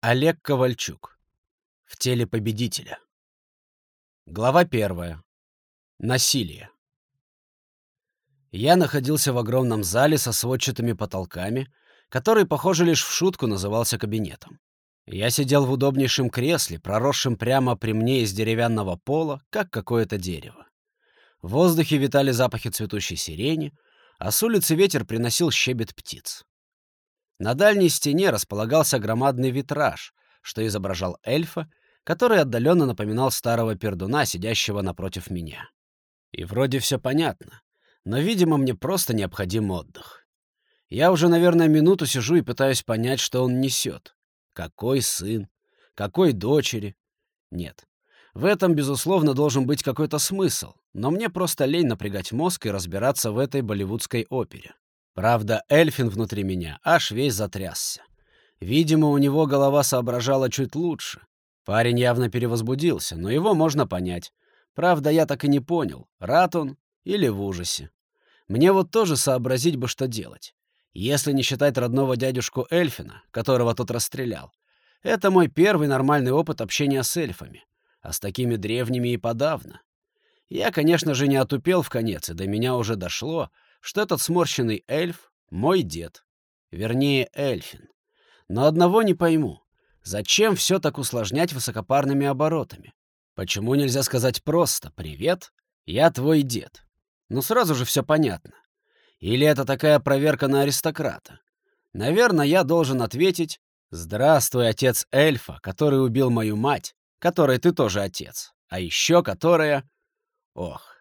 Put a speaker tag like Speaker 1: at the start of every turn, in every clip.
Speaker 1: Олег Ковальчук. В теле победителя. Глава первая. Насилие. Я находился в огромном зале со сводчатыми потолками, который, похоже, лишь в шутку назывался кабинетом. Я сидел в удобнейшем кресле, проросшем прямо при мне из деревянного пола, как какое-то дерево. В воздухе витали запахи цветущей сирени, а с улицы ветер приносил щебет птиц. На дальней стене располагался громадный витраж, что изображал эльфа, который отдаленно напоминал старого пердуна, сидящего напротив меня. И вроде все понятно, но, видимо, мне просто необходим отдых. Я уже, наверное, минуту сижу и пытаюсь понять, что он несет. Какой сын? Какой дочери? Нет. В этом, безусловно, должен быть какой-то смысл, но мне просто лень напрягать мозг и разбираться в этой болливудской опере. Правда, Эльфин внутри меня аж весь затрясся. Видимо, у него голова соображала чуть лучше. Парень явно перевозбудился, но его можно понять. Правда, я так и не понял, рад он или в ужасе. Мне вот тоже сообразить бы, что делать. Если не считать родного дядюшку Эльфина, которого тот расстрелял. Это мой первый нормальный опыт общения с эльфами. А с такими древними и подавно. Я, конечно же, не отупел в конец, и до меня уже дошло, что этот сморщенный эльф — мой дед. Вернее, эльфин. Но одного не пойму. Зачем все так усложнять высокопарными оборотами? Почему нельзя сказать просто «Привет, я твой дед»? Ну сразу же все понятно. Или это такая проверка на аристократа? Наверное, я должен ответить «Здравствуй, отец эльфа, который убил мою мать, которой ты тоже отец, а еще которая...» Ох,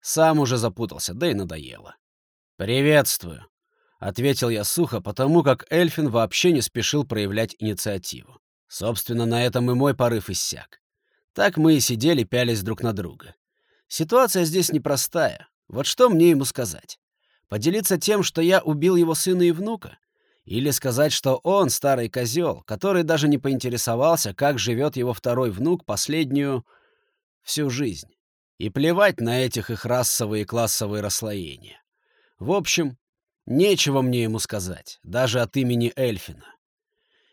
Speaker 1: сам уже запутался, да и надоело. «Приветствую», — ответил я сухо, потому как Эльфин вообще не спешил проявлять инициативу. Собственно, на этом и мой порыв иссяк. Так мы и сидели, пялись друг на друга. Ситуация здесь непростая. Вот что мне ему сказать? Поделиться тем, что я убил его сына и внука? Или сказать, что он старый козел, который даже не поинтересовался, как живет его второй внук последнюю... всю жизнь? И плевать на этих их расовые и классовые расслоения. В общем, нечего мне ему сказать, даже от имени Эльфина.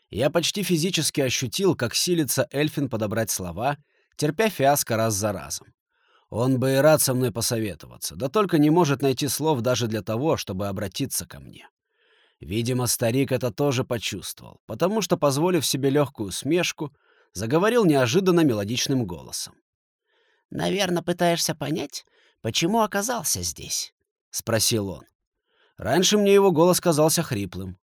Speaker 1: Я почти физически ощутил, как силится Эльфин подобрать слова, терпя фиаско раз за разом. Он бы и рад со мной посоветоваться, да только не может найти слов даже для того, чтобы обратиться ко мне. Видимо, старик это тоже почувствовал, потому что, позволив себе легкую смешку, заговорил неожиданно мелодичным голосом.
Speaker 2: «Наверное, пытаешься понять, почему оказался здесь?»
Speaker 1: — спросил он. Раньше мне его голос казался хриплым.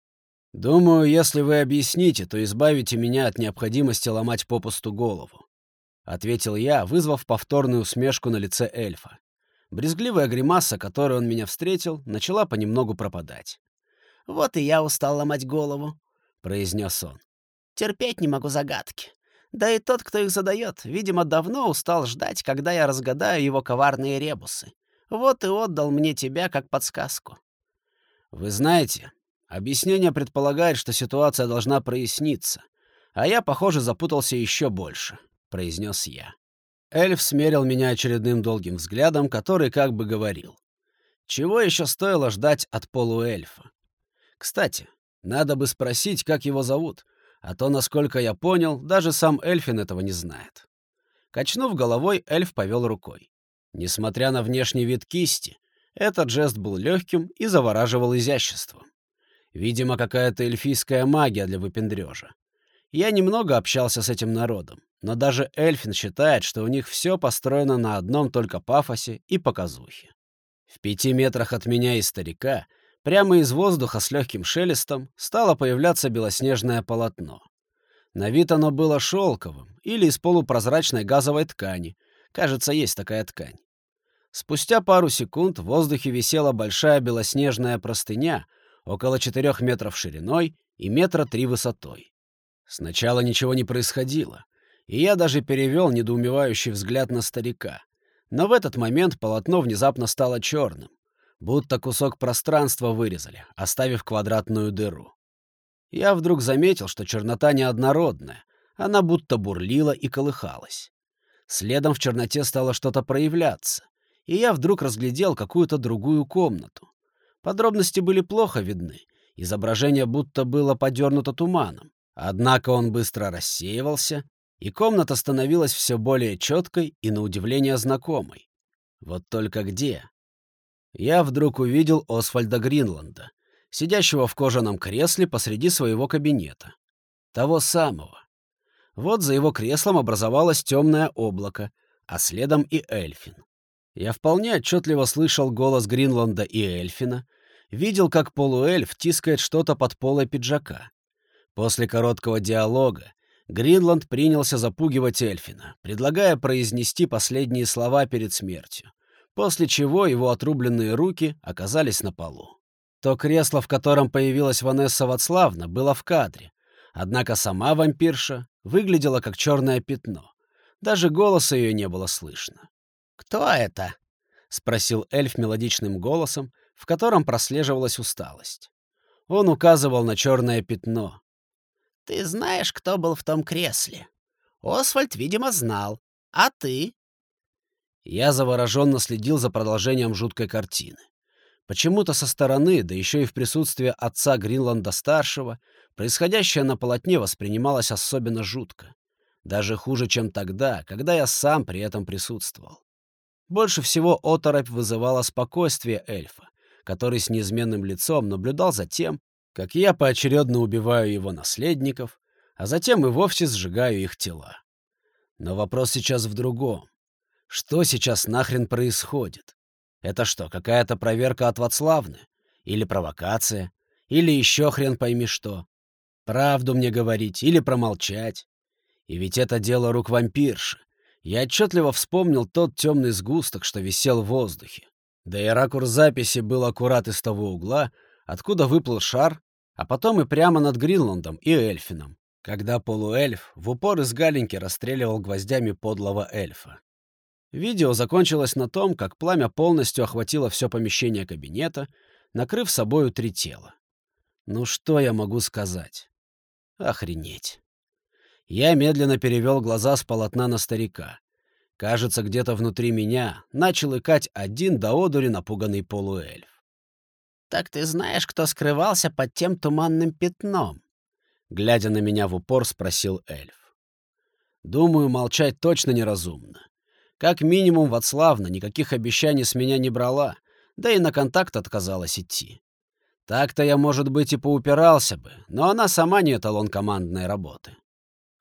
Speaker 1: «Думаю, если вы объясните, то избавите меня от необходимости ломать попусту голову», — ответил я, вызвав повторную усмешку на лице эльфа. Брезгливая гримаса, которой он меня встретил, начала понемногу пропадать.
Speaker 2: «Вот и я устал ломать голову», —
Speaker 1: произнес он.
Speaker 2: «Терпеть не могу загадки. Да и тот, кто их задает, видимо, давно устал ждать, когда я разгадаю его коварные ребусы. Вот и отдал мне тебя как подсказку.
Speaker 1: Вы знаете, объяснение предполагает, что ситуация должна проясниться, а я, похоже, запутался еще больше, — произнес я. Эльф смерил меня очередным долгим взглядом, который как бы говорил. Чего еще стоило ждать от полуэльфа? Кстати, надо бы спросить, как его зовут, а то, насколько я понял, даже сам Эльфин этого не знает. Качнув головой, эльф повел рукой. Несмотря на внешний вид кисти, этот жест был легким и завораживал изяществом. Видимо, какая-то эльфийская магия для выпендрежа. Я немного общался с этим народом, но даже Эльфин считает, что у них все построено на одном только пафосе и показухе. В пяти метрах от меня и старика, прямо из воздуха с легким шелестом, стало появляться белоснежное полотно. На вид оно было шелковым или из полупрозрачной газовой ткани, Кажется, есть такая ткань. Спустя пару секунд в воздухе висела большая белоснежная простыня, около четырех метров шириной и метра три высотой. Сначала ничего не происходило, и я даже перевел недоумевающий взгляд на старика. Но в этот момент полотно внезапно стало черным, будто кусок пространства вырезали, оставив квадратную дыру. Я вдруг заметил, что чернота неоднородная, она будто бурлила и колыхалась. Следом в черноте стало что-то проявляться, и я вдруг разглядел какую-то другую комнату. Подробности были плохо видны, изображение будто было подернуто туманом, Однако он быстро рассеивался, и комната становилась все более четкой и, на удивление, знакомой. Вот только где? Я вдруг увидел Освальда Гринланда, сидящего в кожаном кресле посреди своего кабинета. Того самого. Вот за его креслом образовалось темное облако, а следом и Эльфин. Я вполне отчетливо слышал голос Гринланда и Эльфина, видел, как полуэльф тискает что-то под полой пиджака. После короткого диалога Гринланд принялся запугивать Эльфина, предлагая произнести последние слова перед смертью, после чего его отрубленные руки оказались на полу. То кресло, в котором появилась Ванесса Вацлавна, было в кадре, однако сама вампирша выглядела как черное пятно. Даже голоса ее не было слышно.
Speaker 2: «Кто это?»
Speaker 1: — спросил эльф мелодичным голосом, в котором прослеживалась усталость. Он указывал на черное пятно,
Speaker 2: ты знаешь, кто был в том кресле? Освальд, видимо, знал. А ты?
Speaker 1: Я завороженно следил за продолжением жуткой картины. Почему-то со стороны, да еще и в присутствии отца Гринланда-старшего, происходящее на полотне воспринималось особенно жутко. Даже хуже, чем тогда, когда я сам при этом присутствовал. Больше всего оторопь вызывала спокойствие эльфа, который с неизменным лицом наблюдал за тем, как я поочередно убиваю его наследников, а затем и вовсе сжигаю их тела. Но вопрос сейчас в другом. Что сейчас нахрен происходит? Это что, какая-то проверка от Вацлавны? Или провокация? Или еще хрен пойми что? Правду мне говорить или промолчать? И ведь это дело рук вампирши. Я отчетливо вспомнил тот темный сгусток, что висел в воздухе. Да и ракурс записи был аккурат из того угла, откуда выплыл шар, а потом и прямо над Гринландом и Эльфином, когда полуэльф в упор из галеньки расстреливал гвоздями подлого эльфа. Видео закончилось на том, как пламя полностью охватило все помещение кабинета, накрыв собою три тела. Ну что я могу сказать? Охренеть. Я медленно перевел глаза с полотна на старика. Кажется, где-то внутри меня начал икать один до одури напуганный полуэльф.
Speaker 2: «Так ты знаешь, кто скрывался под тем туманным пятном?»
Speaker 1: Глядя на меня в упор, спросил эльф. «Думаю, молчать точно неразумно. Как минимум, Вацлавна никаких обещаний с меня не брала, да и на контакт отказалась идти. Так-то я, может быть, и поупирался бы, но она сама не эталон командной работы.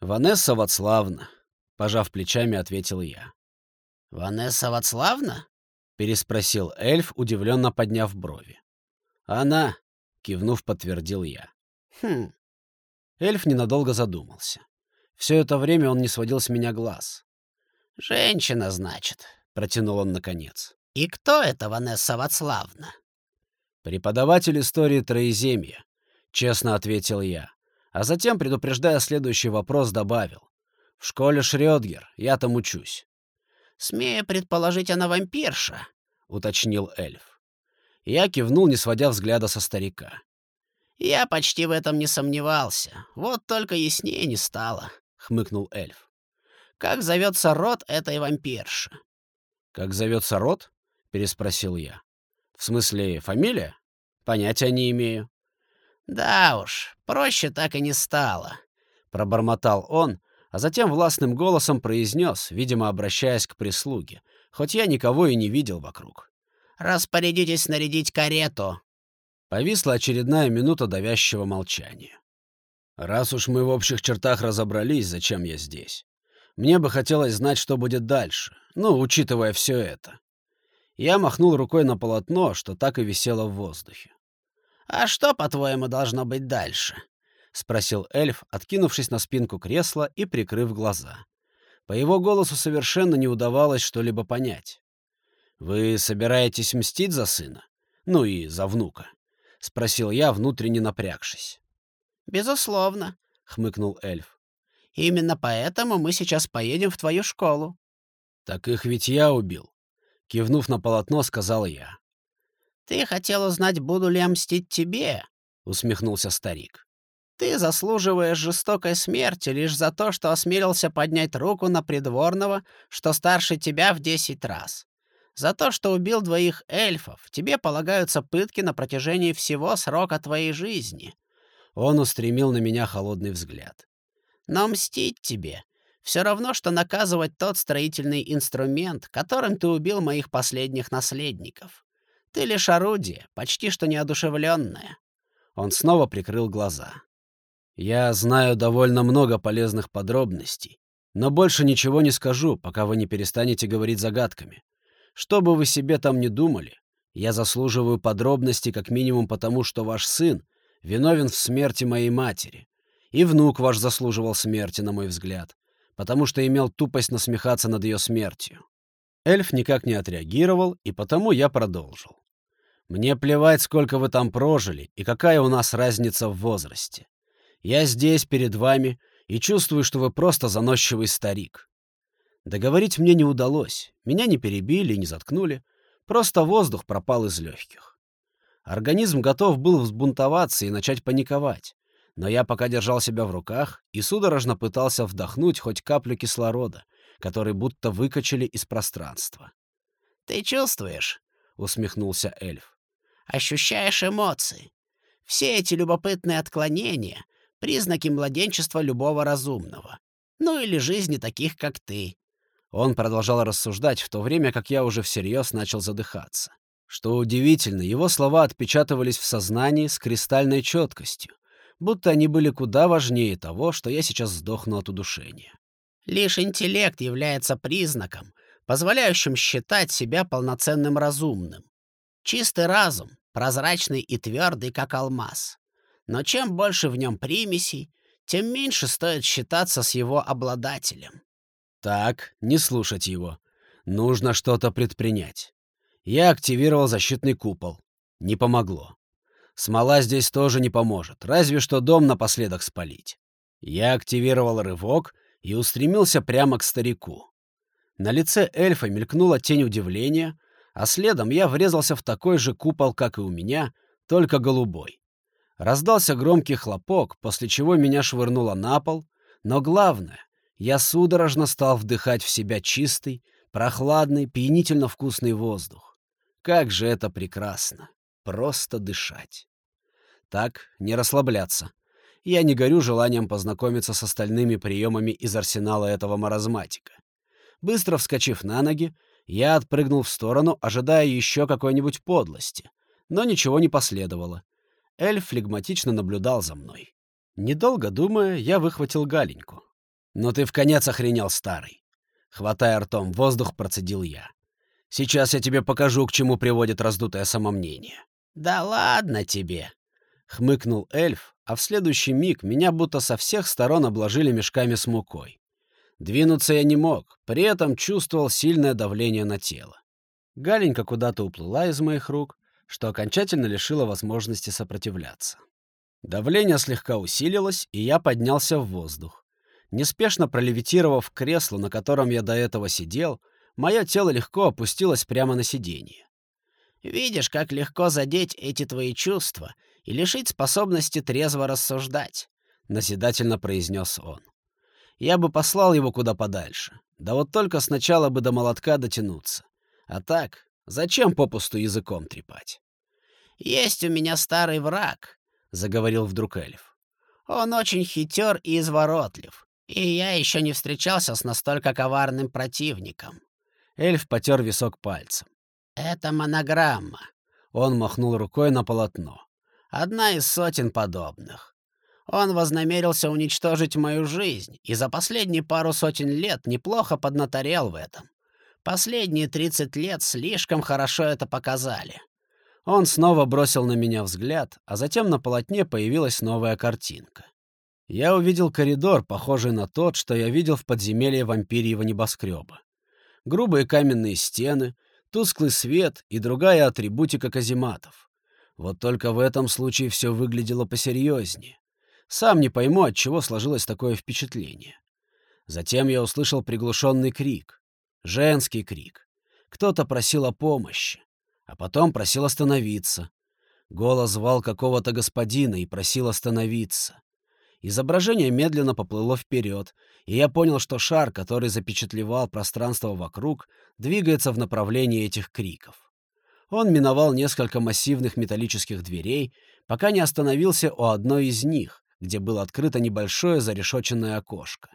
Speaker 1: «Ванесса Вацлавна», — пожав плечами, ответил я.
Speaker 2: «Ванесса Вацлавна?»
Speaker 1: — переспросил эльф, удивленно подняв брови. «Она!» — кивнув, подтвердил я.
Speaker 2: «Хм».
Speaker 1: Эльф ненадолго задумался. Все это время он не сводил с меня глаз.
Speaker 2: «Женщина, значит», —
Speaker 1: протянул он наконец.
Speaker 2: «И кто это Ванесса Вацлавна?»
Speaker 1: «Преподаватель истории Троеземья», — честно ответил я. А затем, предупреждая следующий вопрос, добавил. «В школе Шрёдгер, я там учусь».
Speaker 2: «Смею предположить, она вампирша», —
Speaker 1: уточнил эльф. Я кивнул, не сводя взгляда со старика.
Speaker 2: «Я почти в этом не сомневался. Вот только яснее не стало», — хмыкнул эльф. «Как зовется род этой вампирши?»
Speaker 1: «Как зовется род?» — переспросил я. «В смысле, фамилия? Понятия не имею».
Speaker 2: «Да уж, проще так и не стало», —
Speaker 1: пробормотал он, а затем властным голосом произнес, видимо, обращаясь к прислуге, хоть я никого и не видел вокруг.
Speaker 2: Распорядитесь нарядить карету!»
Speaker 1: Повисла очередная минута давящего молчания. «Раз уж мы в общих чертах разобрались, зачем я здесь, мне бы хотелось знать, что будет дальше, ну, учитывая все это». Я махнул рукой на полотно, что так и висело в воздухе.
Speaker 2: «А что, по-твоему, должно быть дальше?»
Speaker 1: — спросил эльф, откинувшись на спинку кресла и прикрыв глаза. По его голосу совершенно не удавалось что-либо понять. «Вы собираетесь мстить за сына? Ну и за внука?» — спросил я, внутренне напрягшись.
Speaker 2: «Безусловно», — хмыкнул эльф.
Speaker 1: «Именно поэтому мы сейчас поедем в твою школу». «Так их ведь я убил», — кивнув на полотно, сказал я.
Speaker 2: «Ты хотел узнать, буду ли я мстить тебе?»
Speaker 1: — усмехнулся старик.
Speaker 2: «Ты заслуживаешь жестокой смерти лишь за то, что осмелился поднять руку на придворного, что старше тебя в десять раз. За то, что убил двоих эльфов, тебе полагаются пытки на протяжении всего срока твоей жизни.
Speaker 1: Он устремил на меня холодный взгляд.
Speaker 2: «Но мстить тебе все равно, что наказывать тот строительный инструмент, которым ты убил моих последних наследников. Ты лишь орудие, почти что неодушевленное».
Speaker 1: Он снова прикрыл глаза. «Я знаю довольно много полезных подробностей, но больше ничего не скажу, пока вы не перестанете говорить загадками. Что бы вы себе там ни думали, я заслуживаю подробностей как минимум потому, что ваш сын виновен в смерти моей матери. И внук ваш заслуживал смерти, на мой взгляд, потому что имел тупость насмехаться над ее смертью. Эльф никак не отреагировал, и потому я продолжил. Мне плевать, сколько вы там прожили и какая у нас разница в возрасте. Я здесь, перед вами, и чувствую, что вы просто заносчивый старик. Договорить мне не удалось, меня не перебили и не заткнули, просто воздух пропал из легких. Организм готов был взбунтоваться и начать паниковать, но я пока держал себя в руках и судорожно пытался вдохнуть хоть каплю кислорода, который будто выкачали из пространства.
Speaker 2: «Ты чувствуешь?» — усмехнулся эльф.
Speaker 3: «Ощущаешь эмоции. Все эти любопытные отклонения признаки младенчества любого разумного. Ну или жизни таких, как ты.
Speaker 1: Он продолжал рассуждать, в то время как я уже всерьез начал задыхаться. Что удивительно, его слова отпечатывались в сознании с кристальной четкостью, будто они были куда важнее того, что я сейчас сдохну от удушения.
Speaker 3: Лишь интеллект является признаком, позволяющим считать себя полноценным разумным. Чистый разум, прозрачный и твердый, как алмаз. Но чем больше в нем примесей, тем меньше стоит считаться с его обладателем.
Speaker 1: Так, не слушать его. Нужно что-то предпринять. Я активировал защитный купол. Не помогло. Смола здесь тоже не поможет, разве что дом напоследок спалить. Я активировал рывок и устремился прямо к старику. На лице эльфа мелькнула тень удивления, а следом я врезался в такой же купол, как и у меня, только голубой. Раздался громкий хлопок, после чего меня швырнуло на пол, но главное, я судорожно стал вдыхать в себя чистый, прохладный, пьянительно вкусный воздух. Как же это прекрасно! Просто дышать. Так, не расслабляться. Я не горю желанием познакомиться с остальными приемами из арсенала этого маразматика. Быстро вскочив на ноги, я отпрыгнул в сторону, ожидая еще какой-нибудь подлости. Но ничего не последовало. Эльф флегматично наблюдал за мной. Недолго думая, я выхватил Галеньку. «Ну ты в конец охренел, старый!» Хватая ртом воздух, процедил я. «Сейчас я тебе покажу, к чему приводит раздутое самомнение».
Speaker 3: «Да ладно тебе!»
Speaker 1: — хмыкнул эльф, а в следующий миг меня будто со всех сторон обложили мешками с мукой. Двинуться я не мог, при этом чувствовал сильное давление на тело. Галенька куда-то уплыла из моих рук, что окончательно лишило возможности сопротивляться. Давление слегка усилилось, и я поднялся в воздух. Неспешно пролевитировав к креслу, на котором я до этого сидел, мое тело легко опустилось прямо на сиденье.
Speaker 3: «Видишь, как легко задеть эти твои чувства и лишить способности трезво рассуждать», —
Speaker 1: назидательно произнес он. «Я бы послал его куда подальше, да вот только сначала бы до молотка дотянуться. А так, Зачем попусту языком трепать?
Speaker 3: «Есть у меня старый враг», — заговорил вдруг эльф. «Он очень хитер и изворотлив, и я еще не встречался с настолько коварным противником».
Speaker 1: Эльф потер висок пальцем.
Speaker 3: «Это монограмма».
Speaker 1: Он махнул рукой на полотно.
Speaker 3: «Одна из сотен подобных. Он вознамерился уничтожить мою жизнь, и за последние пару сотен лет неплохо поднаторел в этом. Последние 30 лет слишком хорошо это показали.
Speaker 1: Он снова бросил на меня взгляд, а затем на полотне появилась новая картинка. Я увидел коридор, похожий на тот, что я видел в подземелье вампирьего небоскреба. Грубые каменные стены, тусклый свет и другая атрибутика казематов. Вот только в этом случае все выглядело посерьезнее. Сам не пойму, от чего сложилось такое впечатление. Затем я услышал приглушенный крик. Женский крик. Кто-то просил о помощи, а потом просил остановиться. Голос звал какого-то господина и просил остановиться. Изображение медленно поплыло вперед, и я понял, что шар, который запечатлевал пространство вокруг, двигается в направлении этих криков. Он миновал несколько массивных металлических дверей, пока не остановился у одной из них, где было открыто небольшое зарешоченное окошко.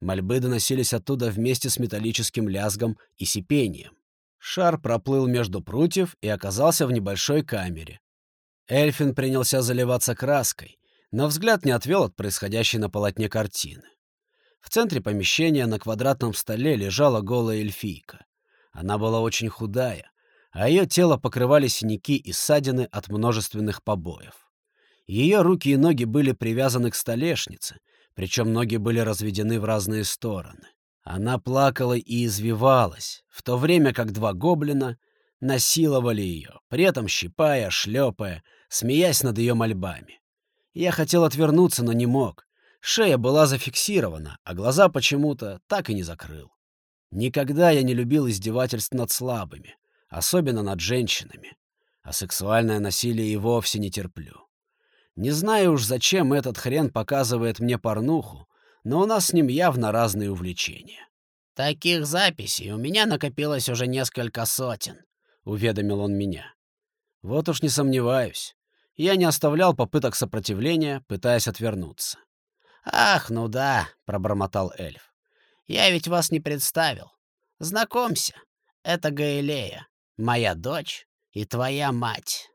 Speaker 1: Мольбы доносились оттуда вместе с металлическим лязгом и сипением. Шар проплыл между прутьев и оказался в небольшой камере. Эльфин принялся заливаться краской, но взгляд не отвел от происходящей на полотне картины. В центре помещения на квадратном столе лежала голая эльфийка. Она была очень худая, а ее тело покрывали синяки и ссадины от множественных побоев. Ее руки и ноги были привязаны к столешнице, причем ноги были разведены в разные стороны. Она плакала и извивалась, в то время как два гоблина насиловали ее, при этом щипая, шлепая, смеясь над ее мольбами. Я хотел отвернуться, но не мог. Шея была зафиксирована, а глаза почему-то так и не закрыл. Никогда я не любил издевательств над слабыми, особенно над женщинами, а сексуальное насилие и вовсе не терплю. Не знаю уж, зачем этот хрен показывает мне порнуху, но у нас с ним явно разные увлечения.
Speaker 2: «Таких записей у меня накопилось уже несколько сотен», —
Speaker 1: уведомил он меня. Вот уж не сомневаюсь. Я не оставлял попыток сопротивления, пытаясь отвернуться.
Speaker 2: «Ах, ну да», — пробормотал эльф. «Я ведь вас не представил. Знакомься, это Гаэлея, моя дочь и твоя мать».